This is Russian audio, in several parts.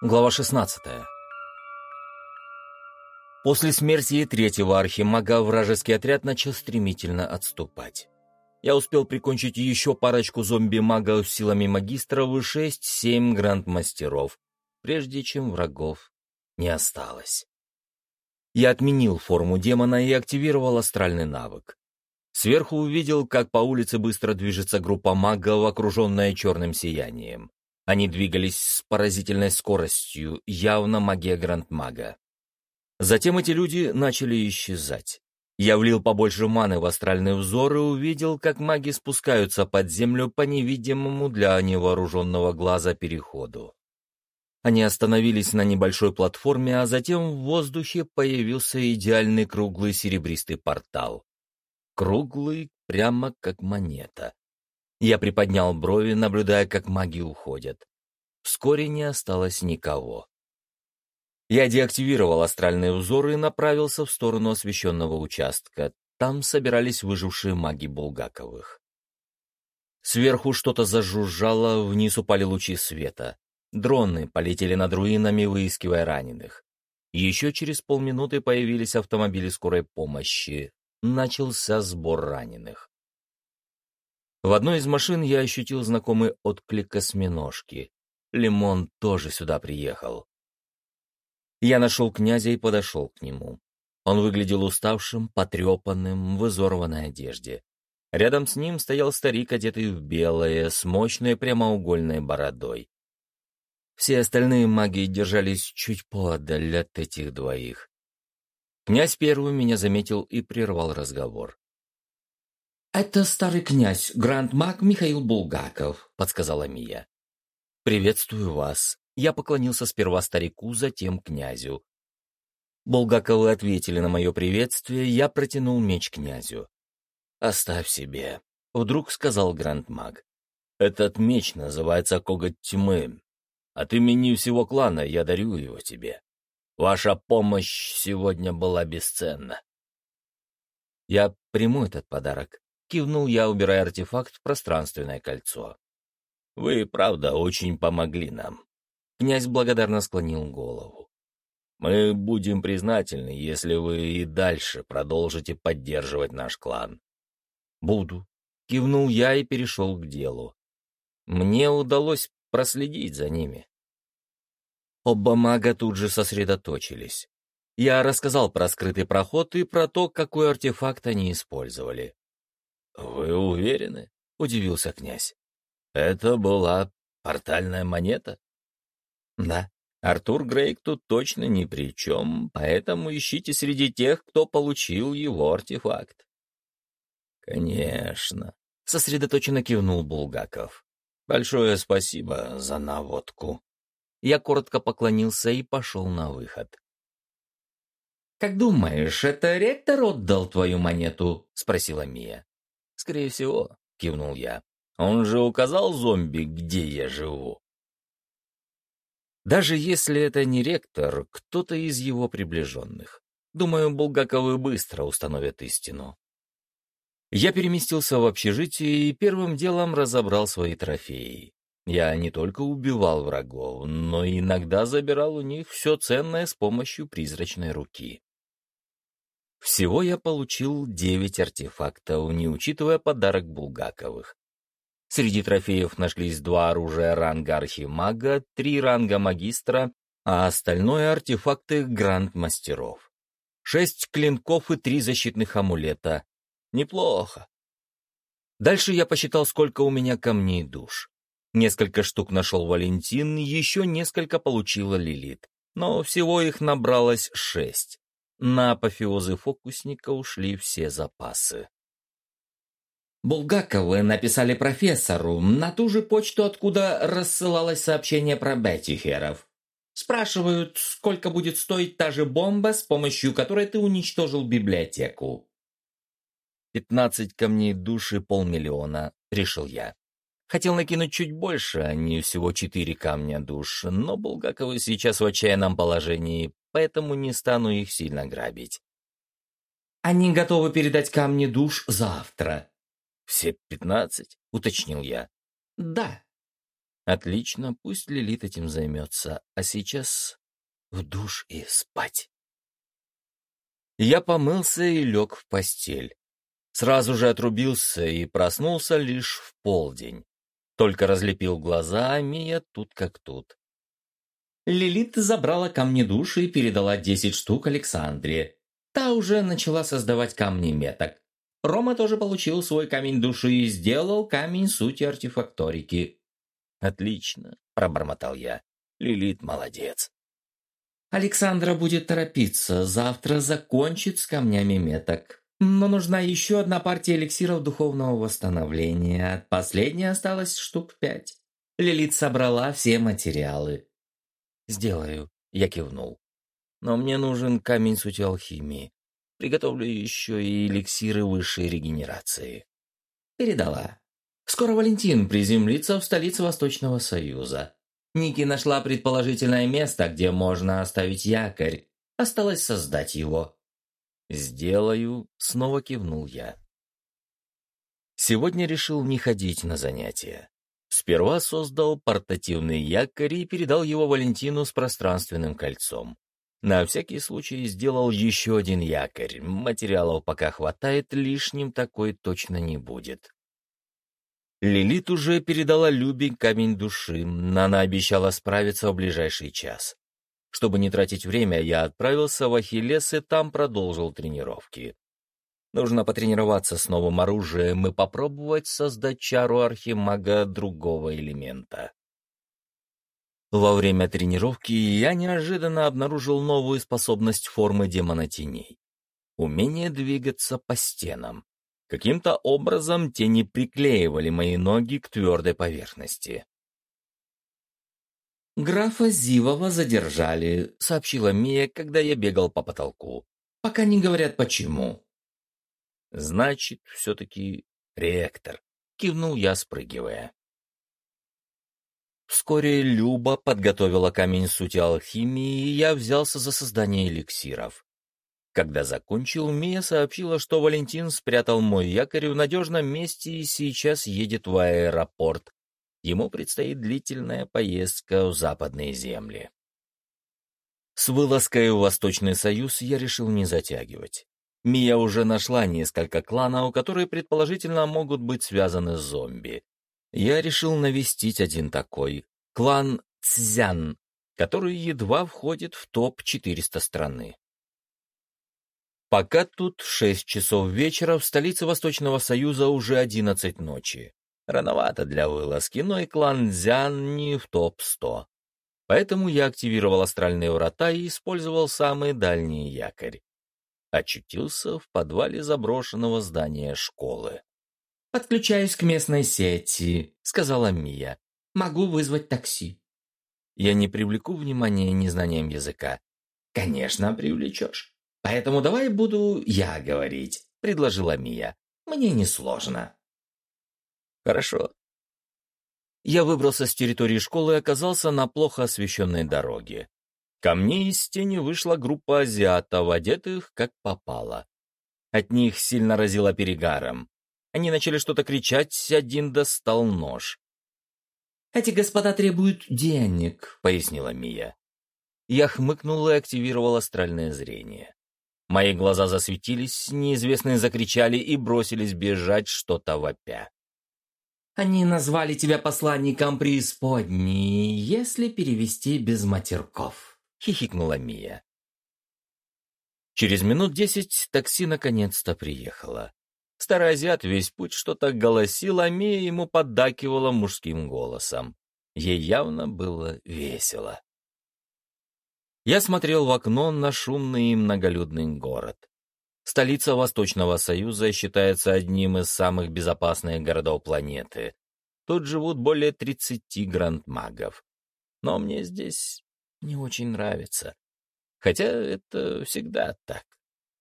Глава 16. После смерти третьего архимага вражеский отряд начал стремительно отступать. Я успел прикончить еще парочку зомби-магов силами магистров и шесть-семь гранд-мастеров, прежде чем врагов не осталось. Я отменил форму демона и активировал астральный навык. Сверху увидел, как по улице быстро движется группа магов, окруженная черным сиянием. Они двигались с поразительной скоростью, явно магия Грандмага. Затем эти люди начали исчезать. Я влил побольше маны в астральный взор и увидел, как маги спускаются под землю по невидимому для невооруженного глаза переходу. Они остановились на небольшой платформе, а затем в воздухе появился идеальный круглый серебристый портал. Круглый, прямо как монета. Я приподнял брови, наблюдая, как маги уходят. Вскоре не осталось никого. Я деактивировал астральные узоры и направился в сторону освещенного участка. Там собирались выжившие маги Булгаковых. Сверху что-то зажужжало, вниз упали лучи света. Дроны полетели над руинами, выискивая раненых. Еще через полминуты появились автомобили скорой помощи. Начался сбор раненых. В одной из машин я ощутил знакомый отклик осьминожки. Лимон тоже сюда приехал. Я нашел князя и подошел к нему. Он выглядел уставшим, потрепанным, в изорванной одежде. Рядом с ним стоял старик, одетый в белое, с мощной прямоугольной бородой. Все остальные маги держались чуть подаль от этих двоих. Князь первый меня заметил и прервал разговор. «Это старый князь, гранд-маг Михаил Булгаков», — подсказала Мия. «Приветствую вас». Я поклонился сперва старику, затем князю. Булгаковы ответили на мое приветствие, я протянул меч князю. «Оставь себе», — вдруг сказал гранд-маг. «Этот меч называется Коготь Тьмы. От имени всего клана я дарю его тебе. Ваша помощь сегодня была бесценна». «Я приму этот подарок», Кивнул я, убирая артефакт в пространственное кольцо. «Вы, правда, очень помогли нам». Князь благодарно склонил голову. «Мы будем признательны, если вы и дальше продолжите поддерживать наш клан». «Буду», — кивнул я и перешел к делу. Мне удалось проследить за ними. Оба мага тут же сосредоточились. Я рассказал про скрытый проход и про то, какой артефакт они использовали. «Вы уверены?» — удивился князь. «Это была портальная монета?» «Да, Артур Грейк тут точно ни при чем, поэтому ищите среди тех, кто получил его артефакт». «Конечно», — сосредоточенно кивнул Булгаков. «Большое спасибо за наводку». Я коротко поклонился и пошел на выход. «Как думаешь, это ректор отдал твою монету?» — спросила Мия. «Скорее всего», — кивнул я. «Он же указал зомби, где я живу». Даже если это не ректор, кто-то из его приближенных. Думаю, Булгаковы быстро установят истину. Я переместился в общежитие и первым делом разобрал свои трофеи. Я не только убивал врагов, но иногда забирал у них все ценное с помощью призрачной руки. Всего я получил девять артефактов, не учитывая подарок Булгаковых. Среди трофеев нашлись два оружия ранга архимага, три ранга магистра, а остальное — артефакты гранд-мастеров. Шесть клинков и три защитных амулета. Неплохо. Дальше я посчитал, сколько у меня камней душ. Несколько штук нашел Валентин, еще несколько получила Лилит. Но всего их набралось шесть. На апофеозы фокусника ушли все запасы. Булгаковы написали профессору на ту же почту, откуда рассылалось сообщение про Беттихеров. Спрашивают, сколько будет стоить та же бомба, с помощью которой ты уничтожил библиотеку. «Пятнадцать камней души, полмиллиона», — решил я. Хотел накинуть чуть больше, а не всего четыре камня душ, но Булгаковы сейчас в отчаянном положении, поэтому не стану их сильно грабить. «Они готовы передать камни душ завтра». «Все пятнадцать?» — уточнил я. «Да». Отлично, пусть Лилит этим займется, а сейчас в душ и спать. Я помылся и лег в постель. Сразу же отрубился и проснулся лишь в полдень. Только разлепил глаза, а Мия тут как тут. Лилит забрала камни души и передала 10 штук Александре. Та уже начала создавать камни меток. Рома тоже получил свой камень души и сделал камень сути артефакторики. «Отлично», — пробормотал я. «Лилит молодец». Александра будет торопиться, завтра закончит с камнями меток. Но нужна еще одна партия эликсиров духовного восстановления. Последней осталось штук пять. Лилит собрала все материалы. «Сделаю», — я кивнул. «Но мне нужен камень сути алхимии. Приготовлю еще и эликсиры высшей регенерации». Передала. Скоро Валентин приземлится в столице Восточного Союза. Ники нашла предположительное место, где можно оставить якорь. Осталось создать его. «Сделаю», — снова кивнул я. Сегодня решил не ходить на занятия. Сперва создал портативный якорь и передал его Валентину с пространственным кольцом. На всякий случай сделал еще один якорь. Материалов пока хватает, лишним такой точно не будет. Лилит уже передала Любе камень души, она обещала справиться в ближайший час. Чтобы не тратить время, я отправился в Ахиллес и там продолжил тренировки. Нужно потренироваться с новым оружием и попробовать создать чару архимага другого элемента. Во время тренировки я неожиданно обнаружил новую способность формы демона теней. Умение двигаться по стенам. Каким-то образом тени приклеивали мои ноги к твердой поверхности. «Графа Зивова задержали», — сообщила Мия, когда я бегал по потолку. «Пока не говорят, почему». «Значит, все-таки ректор», — кивнул я, спрыгивая. Вскоре Люба подготовила камень сути алхимии, и я взялся за создание эликсиров. Когда закончил, Мия сообщила, что Валентин спрятал мой якорь в надежном месте и сейчас едет в аэропорт. Ему предстоит длительная поездка в западные земли. С вылазкой в Восточный Союз я решил не затягивать. Мия уже нашла несколько кланов, которые предположительно могут быть связаны с зомби. Я решил навестить один такой — клан Цзян, который едва входит в топ-400 страны. Пока тут шесть часов вечера, в столице Восточного Союза уже одиннадцать ночи. Рановато для вылазки, но и клан Дзян не в топ-100. Поэтому я активировал астральные врата и использовал самый дальний якорь. Очутился в подвале заброшенного здания школы. «Подключаюсь к местной сети», — сказала Мия. «Могу вызвать такси». «Я не привлеку внимания незнанием языка». «Конечно, привлечешь. Поэтому давай буду я говорить», — предложила Мия. «Мне несложно». «Хорошо». Я выбрался с территории школы и оказался на плохо освещенной дороге. Ко мне из тени вышла группа азиатов, одетых как попало. От них сильно разило перегаром. Они начали что-то кричать, один достал нож. «Эти господа требуют денег», — пояснила Мия. Я хмыкнул и активировал астральное зрение. Мои глаза засветились, неизвестные закричали и бросились бежать, что-то вопя. «Они назвали тебя посланником преисподней, если перевести без матерков», — хихикнула Мия. Через минут десять такси наконец-то приехало. Старый азиат весь путь что-то голосил, а Мия ему поддакивала мужским голосом. Ей явно было весело. Я смотрел в окно на шумный и многолюдный город. Столица Восточного Союза считается одним из самых безопасных городов планеты. Тут живут более 30 грандмагов. Но мне здесь не очень нравится. Хотя это всегда так.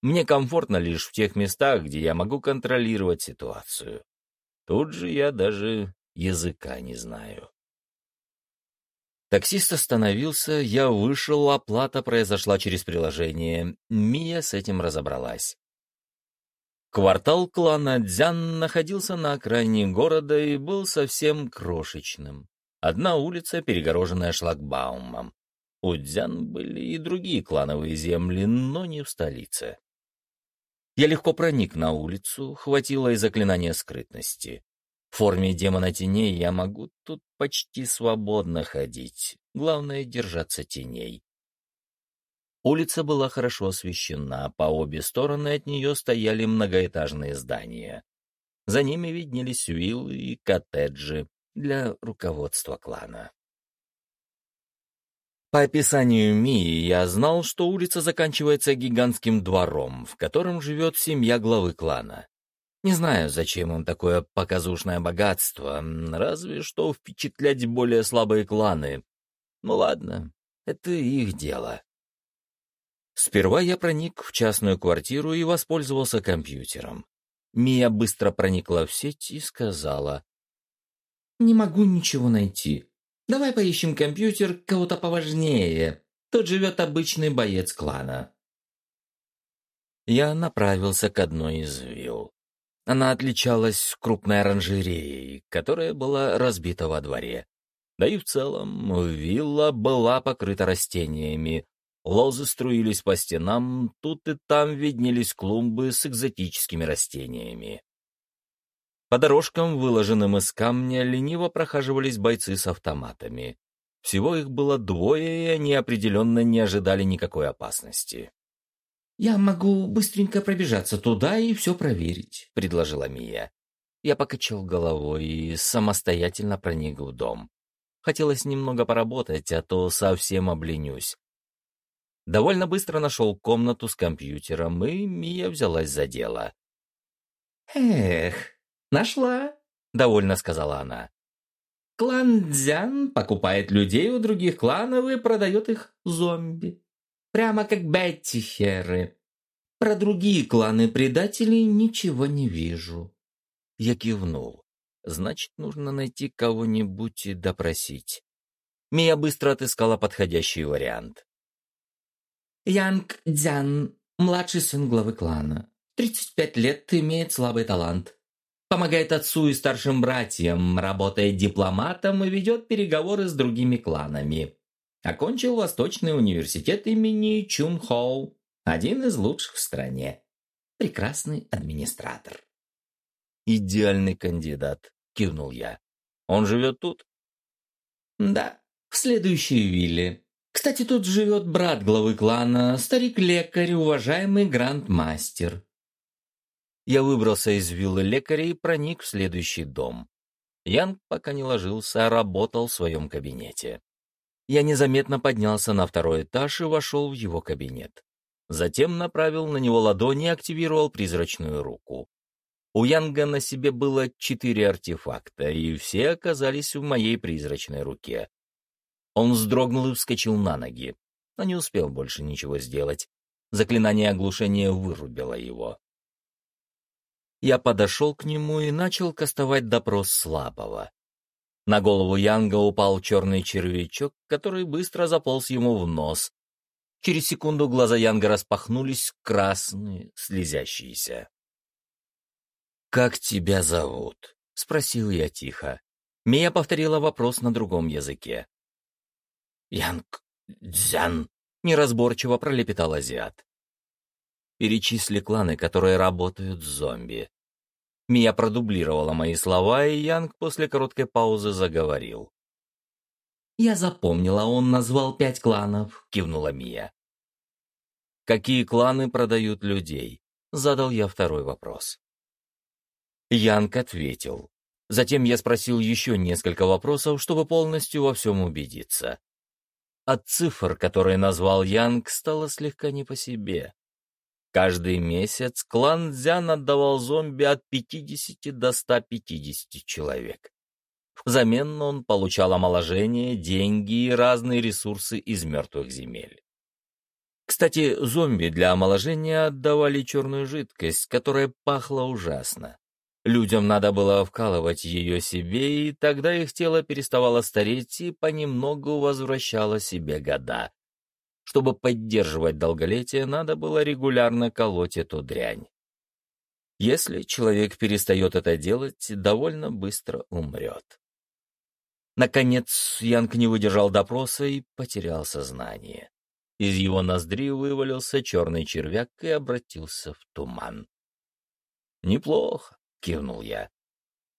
Мне комфортно лишь в тех местах, где я могу контролировать ситуацию. Тут же я даже языка не знаю. Таксист остановился, я вышел, оплата произошла через приложение. Мия с этим разобралась. Квартал клана Дзян находился на окраине города и был совсем крошечным. Одна улица, перегороженная шлагбаумом. У Дзян были и другие клановые земли, но не в столице. Я легко проник на улицу, хватило и заклинания скрытности. В форме демона теней я могу тут почти свободно ходить, главное — держаться теней. Улица была хорошо освещена, по обе стороны от нее стояли многоэтажные здания. За ними виднелись виллы и коттеджи для руководства клана. По описанию Мии я знал, что улица заканчивается гигантским двором, в котором живет семья главы клана. Не знаю, зачем им такое показушное богатство, разве что впечатлять более слабые кланы. Ну ладно, это их дело. Сперва я проник в частную квартиру и воспользовался компьютером. Мия быстро проникла в сеть и сказала. «Не могу ничего найти. Давай поищем компьютер кого-то поважнее. Тут живет обычный боец клана». Я направился к одной из вилл. Она отличалась крупной оранжереей, которая была разбита во дворе. Да и в целом вилла была покрыта растениями, Лозы струились по стенам, тут и там виднелись клумбы с экзотическими растениями. По дорожкам, выложенным из камня, лениво прохаживались бойцы с автоматами. Всего их было двое, и они определенно не ожидали никакой опасности. «Я могу быстренько пробежаться туда и все проверить», — предложила Мия. Я покачал головой и самостоятельно проник в дом. Хотелось немного поработать, а то совсем обленюсь. Довольно быстро нашел комнату с компьютером, и Мия взялась за дело. «Эх, нашла», — довольно сказала она. «Клан Дзян покупает людей у других кланов и продает их зомби. Прямо как Бетти Херы. Про другие кланы предателей ничего не вижу». Я кивнул. «Значит, нужно найти кого-нибудь и допросить». Мия быстро отыскала подходящий вариант. Янг Дзян, младший сын главы клана. 35 лет, имеет слабый талант. Помогает отцу и старшим братьям, работает дипломатом и ведет переговоры с другими кланами. Окончил Восточный университет имени Чун Хоу, один из лучших в стране. Прекрасный администратор. «Идеальный кандидат», — кивнул я. «Он живет тут?» «Да, в следующей вилле. Кстати, тут живет брат главы клана, старик-лекарь, уважаемый грандмастер. Я выбрался из виллы лекаря и проник в следующий дом. Ян, пока не ложился, а работал в своем кабинете. Я незаметно поднялся на второй этаж и вошел в его кабинет. Затем направил на него ладони и активировал призрачную руку. У Янга на себе было четыре артефакта, и все оказались в моей призрачной руке. Он вздрогнул и вскочил на ноги, но не успел больше ничего сделать. Заклинание оглушения вырубило его. Я подошел к нему и начал кастовать допрос слабого. На голову Янга упал черный червячок, который быстро заполз ему в нос. Через секунду глаза Янга распахнулись, красные, слезящиеся. «Как тебя зовут?» — спросил я тихо. Мия повторила вопрос на другом языке. «Янг Дзян», — неразборчиво пролепетал азиат. Перечисли кланы, которые работают с зомби. Мия продублировала мои слова, и Янг после короткой паузы заговорил. «Я запомнила, он назвал пять кланов», — кивнула Мия. «Какие кланы продают людей?» — задал я второй вопрос. Янг ответил. Затем я спросил еще несколько вопросов, чтобы полностью во всем убедиться. От цифр, которые назвал Янг, стало слегка не по себе. Каждый месяц клан Дзян отдавал зомби от 50 до 150 человек. Взамен он получал омоложение, деньги и разные ресурсы из мертвых земель. Кстати, зомби для омоложения отдавали черную жидкость, которая пахла ужасно. Людям надо было вкалывать ее себе, и тогда их тело переставало стареть и понемногу возвращало себе года. Чтобы поддерживать долголетие, надо было регулярно колоть эту дрянь. Если человек перестает это делать, довольно быстро умрет. Наконец Янг не выдержал допроса и потерял сознание. Из его ноздри вывалился черный червяк и обратился в туман. «Неплохо», — кивнул я.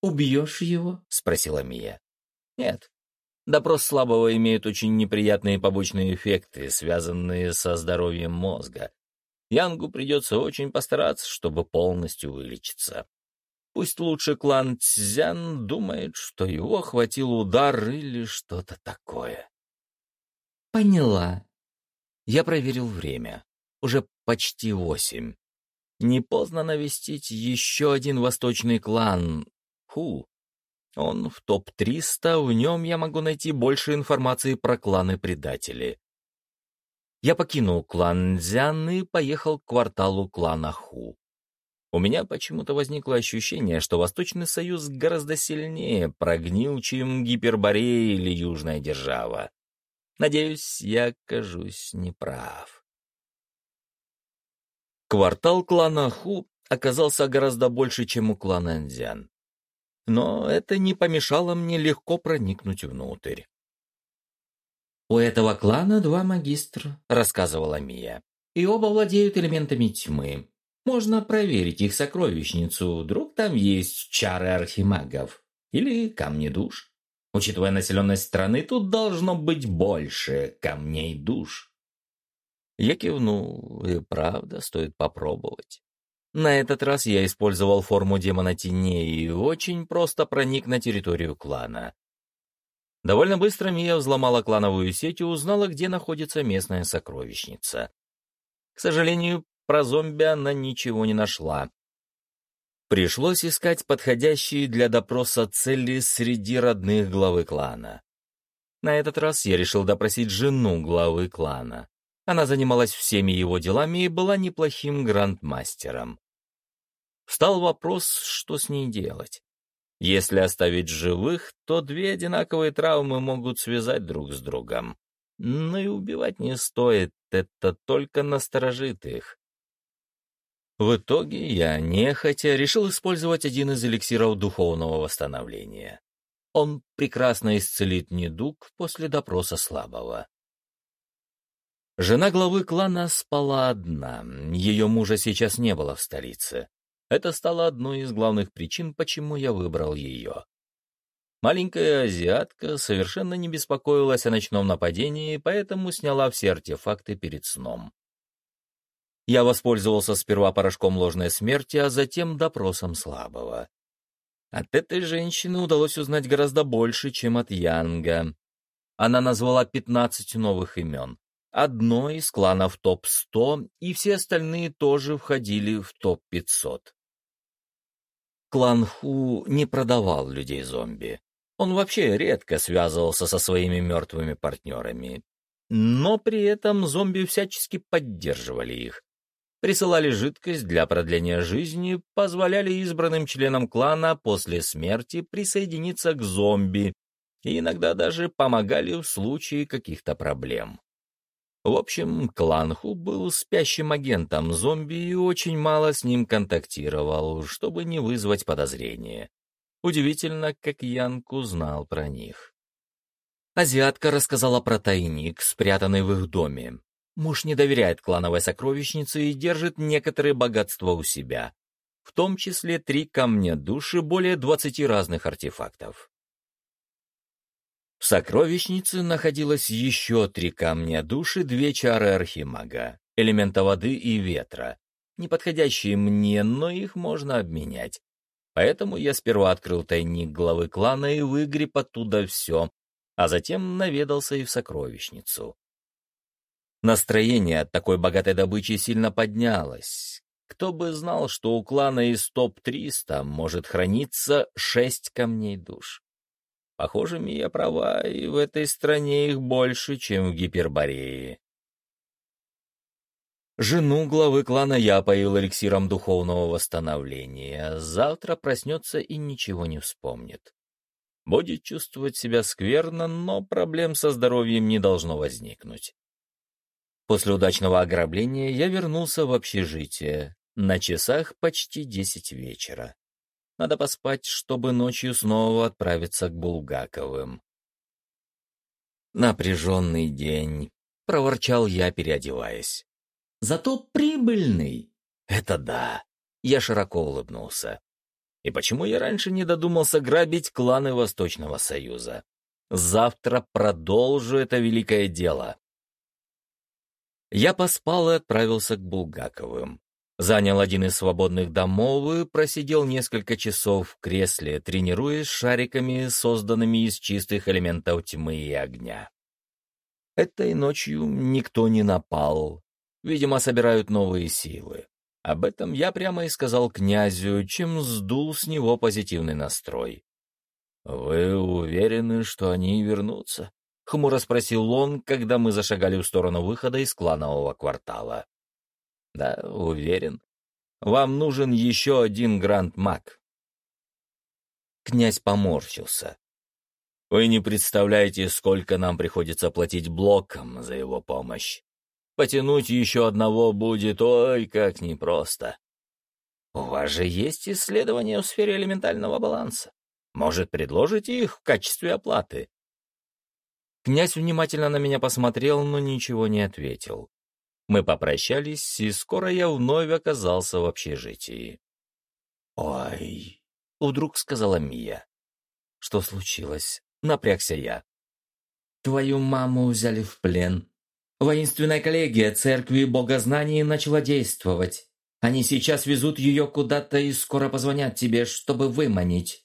«Убьешь его?» — спросила Мия. «Нет. Допрос слабого имеет очень неприятные побочные эффекты, связанные со здоровьем мозга. Янгу придется очень постараться, чтобы полностью вылечиться. Пусть лучше клан Цзян думает, что его хватил удар или что-то такое. Поняла. Я проверил время. Уже почти восемь. Не поздно навестить еще один восточный клан. Ху. Он в топ-300, в нем я могу найти больше информации про кланы-предатели. Я покинул клан Дзян и поехал к кварталу клана Ху. У меня почему-то возникло ощущение, что Восточный Союз гораздо сильнее прогнил, чем Гиперборея или Южная Держава. Надеюсь, я окажусь неправ. Квартал клана Ху оказался гораздо больше, чем у клана Нзян. Но это не помешало мне легко проникнуть внутрь. «У этого клана два магистра», — рассказывала Мия, — «и оба владеют элементами тьмы. Можно проверить их сокровищницу, вдруг там есть чары архимагов или камни душ. Учитывая населенность страны, тут должно быть больше камней душ. Я кивнул, и правда, стоит попробовать. На этот раз я использовал форму демона теней и очень просто проник на территорию клана. Довольно быстро Мия взломала клановую сеть и узнала, где находится местная сокровищница. К сожалению, про зомби она ничего не нашла. Пришлось искать подходящие для допроса цели среди родных главы клана. На этот раз я решил допросить жену главы клана. Она занималась всеми его делами и была неплохим грандмастером. Встал вопрос, что с ней делать. Если оставить живых, то две одинаковые травмы могут связать друг с другом. Но и убивать не стоит, это только насторожит их. В итоге я, нехотя, решил использовать один из эликсиров духовного восстановления. Он прекрасно исцелит недуг после допроса слабого. Жена главы клана спала одна, ее мужа сейчас не было в столице. Это стало одной из главных причин, почему я выбрал ее. Маленькая азиатка совершенно не беспокоилась о ночном нападении, поэтому сняла все артефакты перед сном. Я воспользовался сперва порошком ложной смерти, а затем допросом слабого. От этой женщины удалось узнать гораздо больше, чем от Янга. Она назвала 15 новых имен. Одно из кланов топ-100, и все остальные тоже входили в топ-500. Клан Ху не продавал людей-зомби. Он вообще редко связывался со своими мертвыми партнерами. Но при этом зомби всячески поддерживали их присылали жидкость для продления жизни, позволяли избранным членам клана после смерти присоединиться к зомби и иногда даже помогали в случае каких-то проблем. В общем, клан Ху был спящим агентом зомби и очень мало с ним контактировал, чтобы не вызвать подозрения. Удивительно, как Янг узнал про них. Азиатка рассказала про тайник, спрятанный в их доме. Муж не доверяет клановой сокровищнице и держит некоторые богатства у себя, в том числе три камня души, более двадцати разных артефактов. В сокровищнице находилось еще три камня души, две чары архимага, элемента воды и ветра, не подходящие мне, но их можно обменять. Поэтому я сперва открыл тайник главы клана и выгреб оттуда все, а затем наведался и в сокровищницу. Настроение от такой богатой добычи сильно поднялось. Кто бы знал, что у клана из топ-300 может храниться шесть камней душ. Похоже, Мия права, и в этой стране их больше, чем в Гиперборее. Жену главы клана я поил эликсиром духовного восстановления. Завтра проснется и ничего не вспомнит. Будет чувствовать себя скверно, но проблем со здоровьем не должно возникнуть. После удачного ограбления я вернулся в общежитие. На часах почти десять вечера. Надо поспать, чтобы ночью снова отправиться к Булгаковым. Напряженный день, проворчал я, переодеваясь. Зато прибыльный. Это да. Я широко улыбнулся. И почему я раньше не додумался грабить кланы Восточного Союза? Завтра продолжу это великое дело. Я поспал и отправился к Булгаковым. Занял один из свободных домов и просидел несколько часов в кресле, тренируясь шариками, созданными из чистых элементов тьмы и огня. Этой ночью никто не напал. Видимо, собирают новые силы. Об этом я прямо и сказал князю, чем сдул с него позитивный настрой. «Вы уверены, что они вернутся?» — хмуро спросил он, когда мы зашагали в сторону выхода из кланового квартала. Да, уверен. Вам нужен еще один гранд-маг. Князь поморщился. Вы не представляете, сколько нам приходится платить блокам за его помощь. Потянуть еще одного будет, ой, как непросто. У вас же есть исследования в сфере элементального баланса. Может, предложите их в качестве оплаты? Князь внимательно на меня посмотрел, но ничего не ответил. Мы попрощались, и скоро я вновь оказался в общежитии. «Ой!» — вдруг сказала Мия. «Что случилось?» — напрягся я. «Твою маму взяли в плен. Воинственная коллегия церкви богознаний начала действовать. Они сейчас везут ее куда-то и скоро позвонят тебе, чтобы выманить».